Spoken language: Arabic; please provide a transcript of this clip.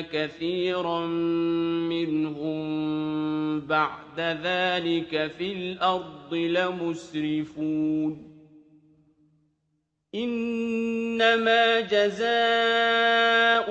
كَثِيرًا مِّنْهُم بَعْدَ ذَٰلِكَ فِي الْأَرْضِ لَمُسْرِفُونَ إِنَّمَا